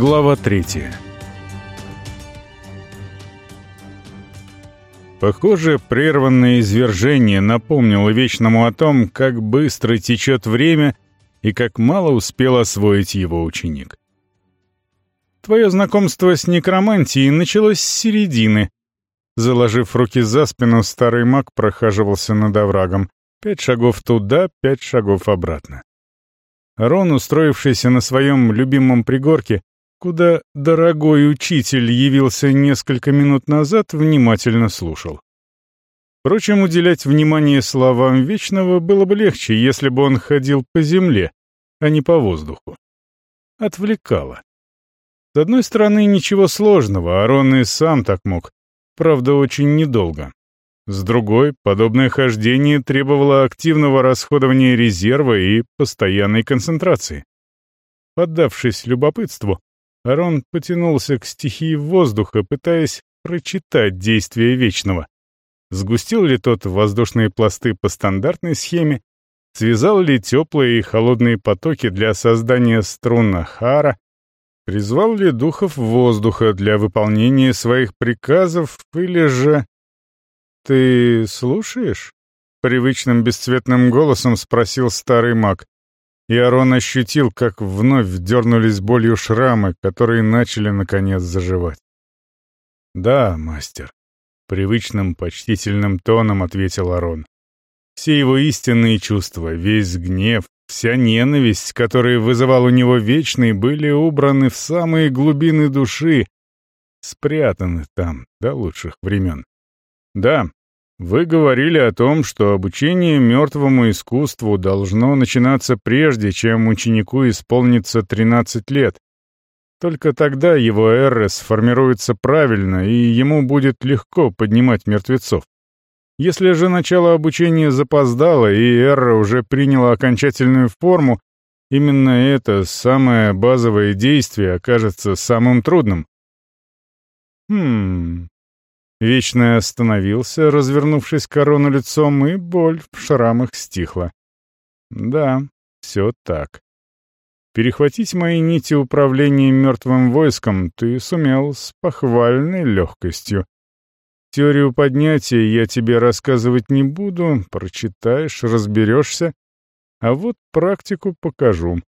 Глава третья. Похоже, прерванное извержение напомнило Вечному о том, как быстро течет время и как мало успел освоить его ученик. Твое знакомство с некромантией началось с середины. Заложив руки за спину, старый маг прохаживался над оврагом. Пять шагов туда, пять шагов обратно. Рон, устроившийся на своем любимом пригорке, куда дорогой учитель явился несколько минут назад, внимательно слушал. Впрочем, уделять внимание словам Вечного было бы легче, если бы он ходил по земле, а не по воздуху. Отвлекало. С одной стороны, ничего сложного, Арон и сам так мог, правда, очень недолго. С другой, подобное хождение требовало активного расходования резерва и постоянной концентрации. Поддавшись любопытству, Арон потянулся к стихии воздуха, пытаясь прочитать действия Вечного. Сгустил ли тот воздушные пласты по стандартной схеме, связал ли теплые и холодные потоки для создания струн Хара, призвал ли духов воздуха для выполнения своих приказов или же... «Ты слушаешь?» — привычным бесцветным голосом спросил старый маг и Арон ощутил, как вновь дернулись болью шрамы, которые начали, наконец, заживать. «Да, мастер», — привычным почтительным тоном ответил Арон. Все его истинные чувства, весь гнев, вся ненависть, которые вызывал у него Вечный, были убраны в самые глубины души, спрятаны там до лучших времен. Да, вы говорили о том, что обучение мертвому искусству должно начинаться прежде, чем ученику исполнится 13 лет. Только тогда его эры сформируется правильно, и ему будет легко поднимать мертвецов. Если же начало обучения запоздало, и эра уже приняла окончательную форму, именно это самое базовое действие окажется самым трудным. Хм, Вечный остановился, развернувшись корону лицом, и боль в шрамах стихла. Да, все так. Перехватить мои нити управления мертвым войском ты сумел с похвальной легкостью. Теорию поднятия я тебе рассказывать не буду, прочитаешь, разберешься, а вот практику покажу.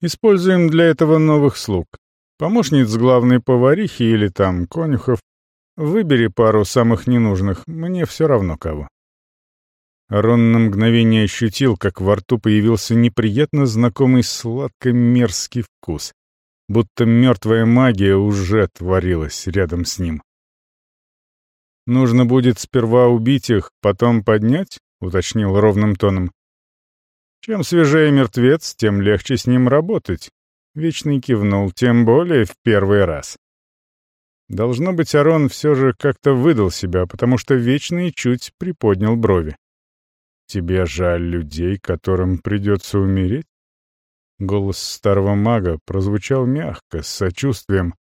Используем для этого новых слуг. Помощниц главной поварихи или там конюхов, Выбери пару самых ненужных, мне все равно кого». Рон на мгновение ощутил, как во рту появился неприятно знакомый сладко-мерзкий вкус, будто мертвая магия уже творилась рядом с ним. «Нужно будет сперва убить их, потом поднять?» — уточнил ровным тоном. «Чем свежее мертвец, тем легче с ним работать», — Вечный кивнул, тем более в первый раз. Должно быть, Арон все же как-то выдал себя, потому что Вечный чуть приподнял брови. «Тебе жаль людей, которым придется умереть?» Голос старого мага прозвучал мягко, с сочувствием.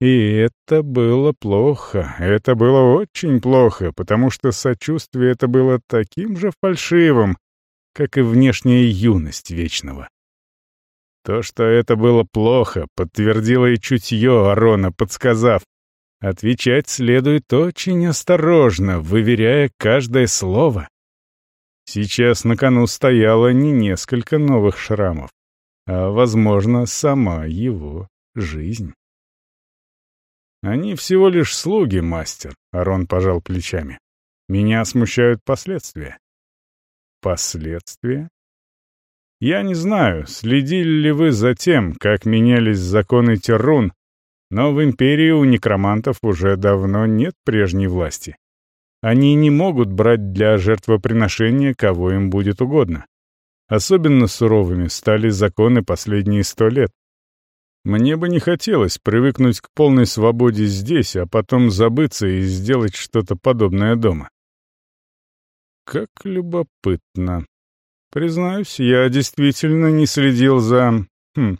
И это было плохо, это было очень плохо, потому что сочувствие это было таким же фальшивым, как и внешняя юность Вечного. То, что это было плохо, подтвердило и чутье Арона, подсказав. Отвечать следует очень осторожно, выверяя каждое слово. Сейчас на кону стояло не несколько новых шрамов, а, возможно, сама его жизнь. «Они всего лишь слуги, мастер», — Арон пожал плечами. «Меня смущают последствия». «Последствия?» Я не знаю, следили ли вы за тем, как менялись законы Террун, но в Империи у некромантов уже давно нет прежней власти. Они не могут брать для жертвоприношения, кого им будет угодно. Особенно суровыми стали законы последние сто лет. Мне бы не хотелось привыкнуть к полной свободе здесь, а потом забыться и сделать что-то подобное дома. Как любопытно. Признаюсь, я действительно не следил за... Хм,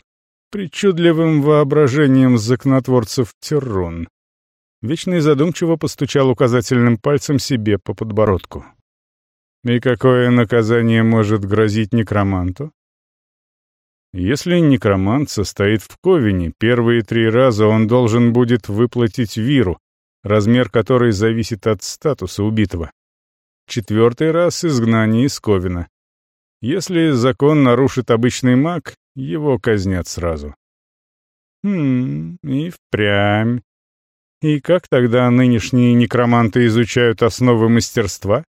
причудливым воображением законотворцев Террун. Вечный задумчиво постучал указательным пальцем себе по подбородку. И какое наказание может грозить некроманту? Если некромант состоит в Ковине, первые три раза он должен будет выплатить виру, размер которой зависит от статуса убитого. Четвертый раз — изгнание из Ковина. Если закон нарушит обычный маг, его казнят сразу. Хм, и впрямь. И как тогда нынешние некроманты изучают основы мастерства?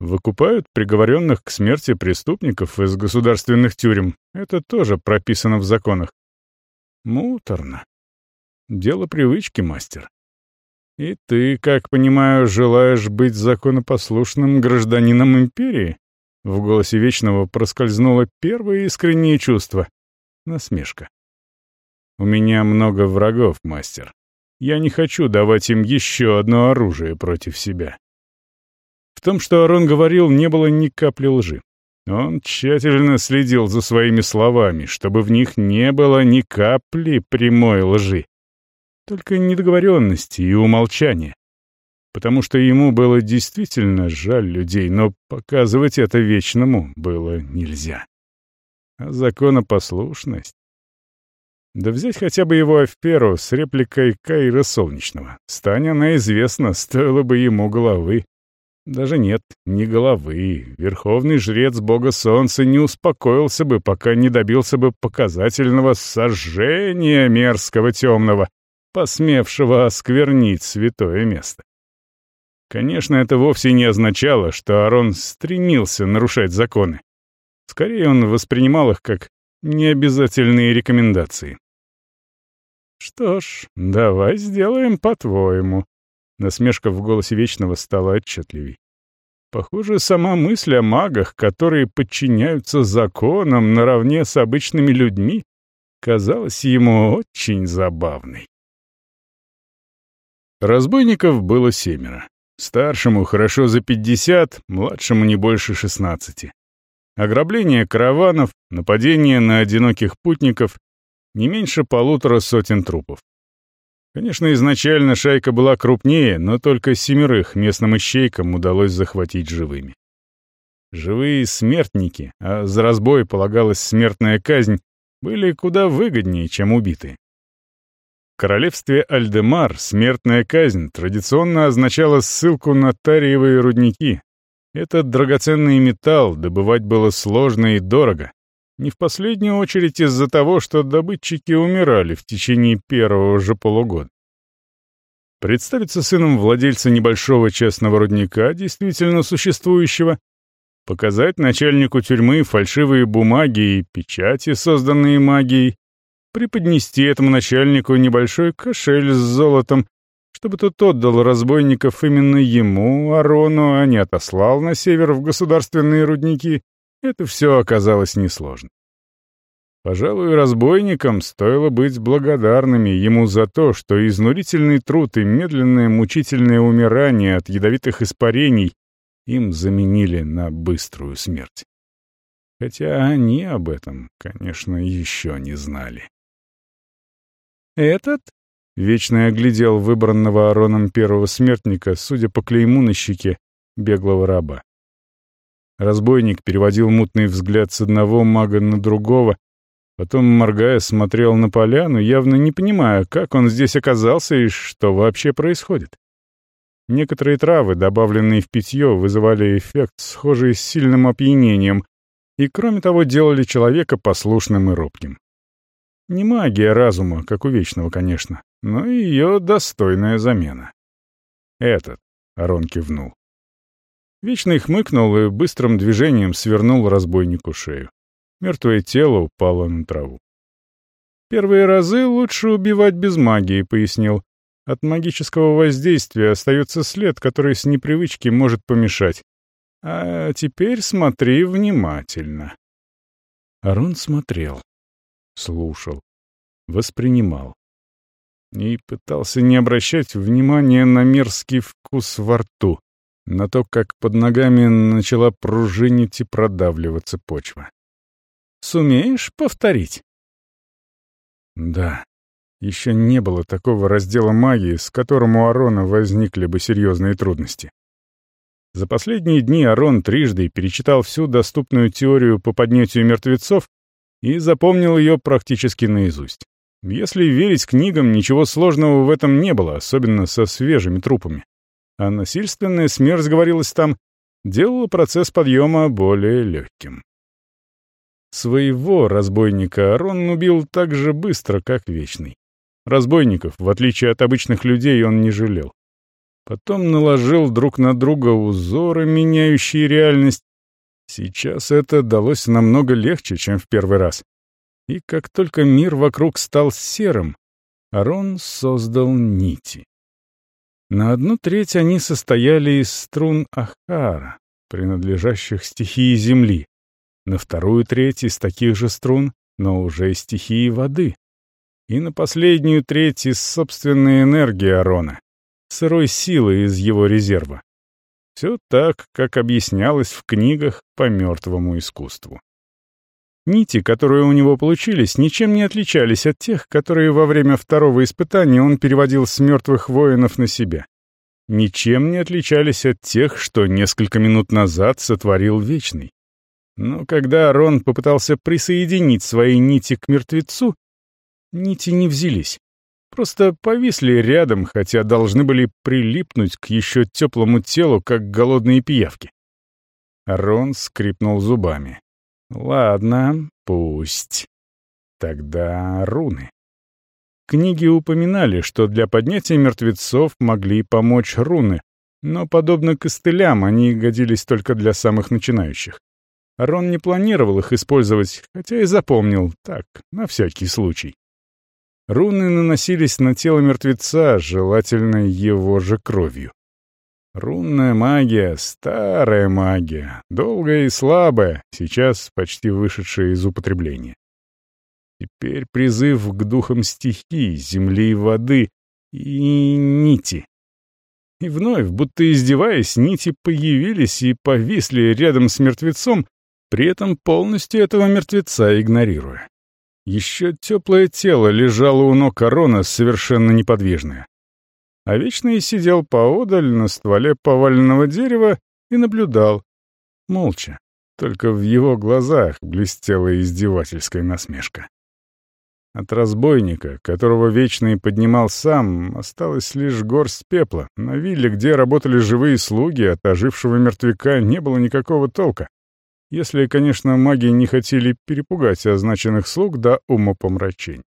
Выкупают приговоренных к смерти преступников из государственных тюрем. Это тоже прописано в законах. Муторно. Дело привычки, мастер. И ты, как понимаю, желаешь быть законопослушным гражданином империи? В голосе Вечного проскользнуло первое искреннее чувство — насмешка. «У меня много врагов, мастер. Я не хочу давать им еще одно оружие против себя». В том, что Арон говорил, не было ни капли лжи. Он тщательно следил за своими словами, чтобы в них не было ни капли прямой лжи. Только недоговоренности и умолчания потому что ему было действительно жаль людей, но показывать это Вечному было нельзя. А законопослушность... Да взять хотя бы его аферу с репликой Каира Солнечного. Стань она известна, стоило бы ему головы. Даже нет, не головы. Верховный жрец бога солнца не успокоился бы, пока не добился бы показательного сожжения мерзкого темного, посмевшего осквернить святое место. Конечно, это вовсе не означало, что Арон стремился нарушать законы. Скорее, он воспринимал их как необязательные рекомендации. «Что ж, давай сделаем по-твоему», — насмешка в голосе Вечного стала отчетливей. Похоже, сама мысль о магах, которые подчиняются законам наравне с обычными людьми, казалась ему очень забавной. Разбойников было семеро. Старшему хорошо за 50, младшему не больше 16. Ограбление караванов, нападение на одиноких путников, не меньше полутора сотен трупов. Конечно, изначально шайка была крупнее, но только семерых местным ищейкам удалось захватить живыми. Живые смертники, а за разбой полагалась смертная казнь, были куда выгоднее, чем убитые. В королевстве Альдемар смертная казнь традиционно означала ссылку на тариевые рудники. Этот драгоценный металл добывать было сложно и дорого. Не в последнюю очередь из-за того, что добытчики умирали в течение первого же полугода. Представиться сыном владельца небольшого частного рудника, действительно существующего, показать начальнику тюрьмы фальшивые бумаги и печати, созданные магией, преподнести этому начальнику небольшой кошель с золотом, чтобы тот отдал разбойников именно ему, Арону, а не отослал на север в государственные рудники, это все оказалось несложно. Пожалуй, разбойникам стоило быть благодарными ему за то, что изнурительный труд и медленное мучительное умирание от ядовитых испарений им заменили на быструю смерть. Хотя они об этом, конечно, еще не знали. «Этот?» — Вечный оглядел выбранного Ароном первого смертника, судя по клейму на щеке, беглого раба. Разбойник переводил мутный взгляд с одного мага на другого, потом, моргая, смотрел на поляну, явно не понимая, как он здесь оказался и что вообще происходит. Некоторые травы, добавленные в питье, вызывали эффект, схожий с сильным опьянением, и, кроме того, делали человека послушным и робким. Не магия разума, как у Вечного, конечно, но ее достойная замена. «Этот», — Арон кивнул. Вечный хмыкнул и быстрым движением свернул разбойнику шею. Мертвое тело упало на траву. «Первые разы лучше убивать без магии», — пояснил. «От магического воздействия остается след, который с непривычки может помешать. А теперь смотри внимательно». Арон смотрел слушал, воспринимал. И пытался не обращать внимания на мерзкий вкус во рту, на то, как под ногами начала пружинить и продавливаться почва. «Сумеешь повторить?» Да, еще не было такого раздела магии, с которым у Арона возникли бы серьезные трудности. За последние дни Арон трижды перечитал всю доступную теорию по поднятию мертвецов и запомнил ее практически наизусть. Если верить книгам, ничего сложного в этом не было, особенно со свежими трупами. А насильственная смерть, говорилось там, делала процесс подъема более легким. Своего разбойника Арон убил так же быстро, как Вечный. Разбойников, в отличие от обычных людей, он не жалел. Потом наложил друг на друга узоры, меняющие реальность. Сейчас это далось намного легче, чем в первый раз. И как только мир вокруг стал серым, Арон создал нити. На одну треть они состояли из струн Ахара, принадлежащих стихии Земли, на вторую треть из таких же струн, но уже стихии воды, и на последнюю треть из собственной энергии Арона, сырой силы из его резерва. Все так, как объяснялось в книгах по мертвому искусству. Нити, которые у него получились, ничем не отличались от тех, которые во время второго испытания он переводил с мертвых воинов на себя. Ничем не отличались от тех, что несколько минут назад сотворил Вечный. Но когда Арон попытался присоединить свои нити к мертвецу, нити не взялись. Просто повисли рядом, хотя должны были прилипнуть к еще теплому телу, как голодные пиявки. Арон скрипнул зубами. Ладно, пусть. Тогда руны. Книги упоминали, что для поднятия мертвецов могли помочь руны, но, подобно костылям, они годились только для самых начинающих. Рон не планировал их использовать, хотя и запомнил, так, на всякий случай. Руны наносились на тело мертвеца, желательно его же кровью. Рунная магия — старая магия, долгая и слабая, сейчас почти вышедшая из употребления. Теперь призыв к духам стихий, земли и воды и нити. И вновь, будто издеваясь, нити появились и повисли рядом с мертвецом, при этом полностью этого мертвеца игнорируя. Еще теплое тело лежало у ног корона, совершенно неподвижное. А Вечный сидел поодаль на стволе поваленного дерева и наблюдал. Молча. Только в его глазах блестела издевательская насмешка. От разбойника, которого Вечный поднимал сам, осталась лишь горсть пепла. На вилле, где работали живые слуги, от ожившего мертвяка не было никакого толка. Если, конечно, маги не хотели перепугать означенных слуг до умопомрачень.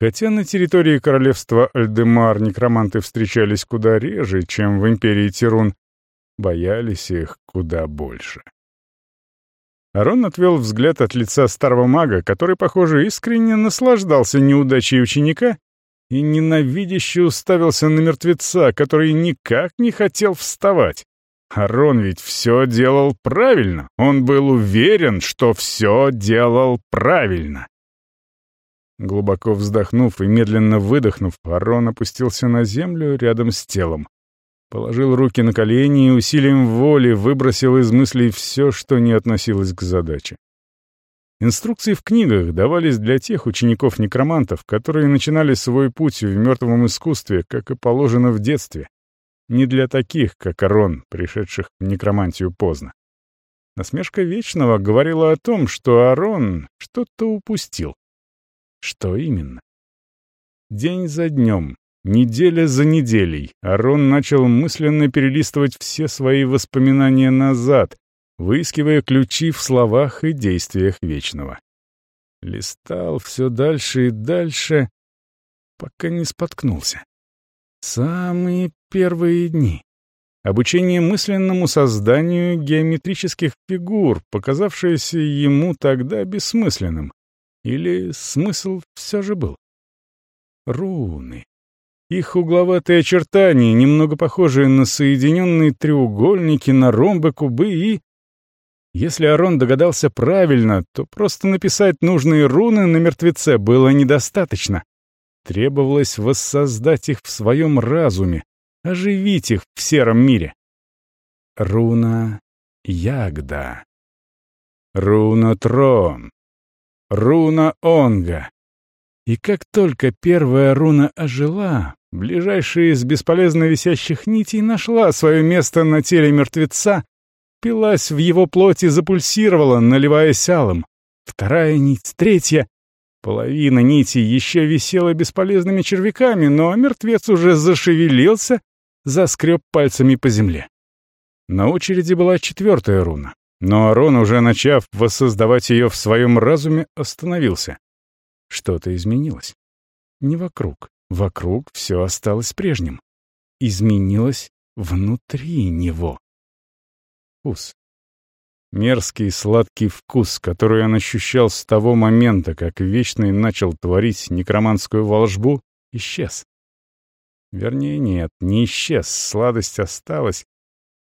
Хотя на территории королевства Альдемар некроманты встречались куда реже, чем в империи Тирун, боялись их куда больше. Арон отвел взгляд от лица старого мага, который, похоже, искренне наслаждался неудачей ученика и ненавидяще уставился на мертвеца, который никак не хотел вставать. Арон ведь все делал правильно. Он был уверен, что все делал правильно. Глубоко вздохнув и медленно выдохнув, Арон опустился на землю рядом с телом. Положил руки на колени и усилием воли выбросил из мыслей все, что не относилось к задаче. Инструкции в книгах давались для тех учеников-некромантов, которые начинали свой путь в мертвом искусстве, как и положено в детстве. Не для таких, как Арон, пришедших в некромантию поздно. Насмешка Вечного говорила о том, что Арон что-то упустил. Что именно? День за днем, неделя за неделей, Арон начал мысленно перелистывать все свои воспоминания назад, выискивая ключи в словах и действиях Вечного. Листал все дальше и дальше, пока не споткнулся. Самые первые дни. Обучение мысленному созданию геометрических фигур, показавшееся ему тогда бессмысленным. Или смысл все же был? Руны. Их угловатые очертания, немного похожие на соединенные треугольники, на ромбы, кубы и... Если Арон догадался правильно, то просто написать нужные руны на мертвеце было недостаточно. Требовалось воссоздать их в своем разуме, оживить их в сером мире. Руна Ягда. Руна Трон. Руна Онга. И как только первая руна ожила, ближайшая из бесполезно висящих нитей нашла свое место на теле мертвеца, пилась в его плоти запульсировала, наливаясь алым. вторая нить, третья. Половина нити еще висела бесполезными червяками, но мертвец уже зашевелился, заскреб пальцами по земле. На очереди была четвертая руна, но Арон, уже начав воссоздавать ее в своем разуме, остановился. Что-то изменилось. Не вокруг. Вокруг все осталось прежним. Изменилось внутри него. Вкус. Мерзкий сладкий вкус, который он ощущал с того момента, как Вечный начал творить некроманскую волжбу, исчез. Вернее, нет, не исчез, сладость осталась,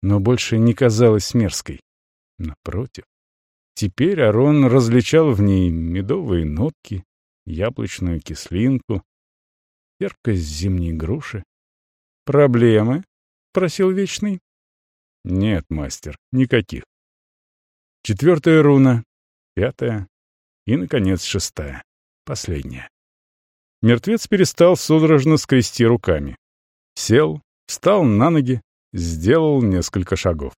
но больше не казалась мерзкой. Напротив. Теперь Арон различал в ней медовые нотки, яблочную кислинку, терпкость зимней груши. «Проблемы?» — просил Вечный. «Нет, мастер, никаких». Четвертая руна, пятая и, наконец, шестая, последняя. Мертвец перестал судорожно скрести руками. Сел, встал на ноги, сделал несколько шагов.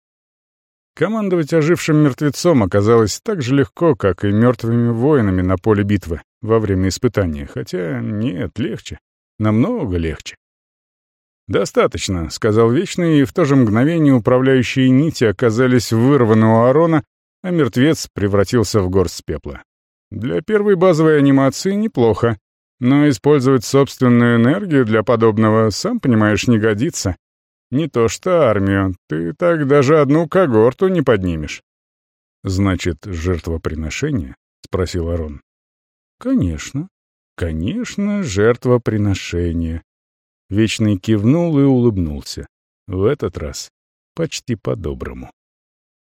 Командовать ожившим мертвецом оказалось так же легко, как и мертвыми воинами на поле битвы во время испытания, хотя нет, легче, намного легче. «Достаточно», — сказал Вечный, и в то же мгновение управляющие нити оказались вырваны у Арона, а мертвец превратился в горсть пепла. Для первой базовой анимации неплохо, но использовать собственную энергию для подобного, сам понимаешь, не годится. Не то что армию, ты так даже одну когорту не поднимешь. «Значит, жертвоприношение?» — спросил Арон. «Конечно, конечно, жертвоприношение». Вечный кивнул и улыбнулся. В этот раз почти по-доброму.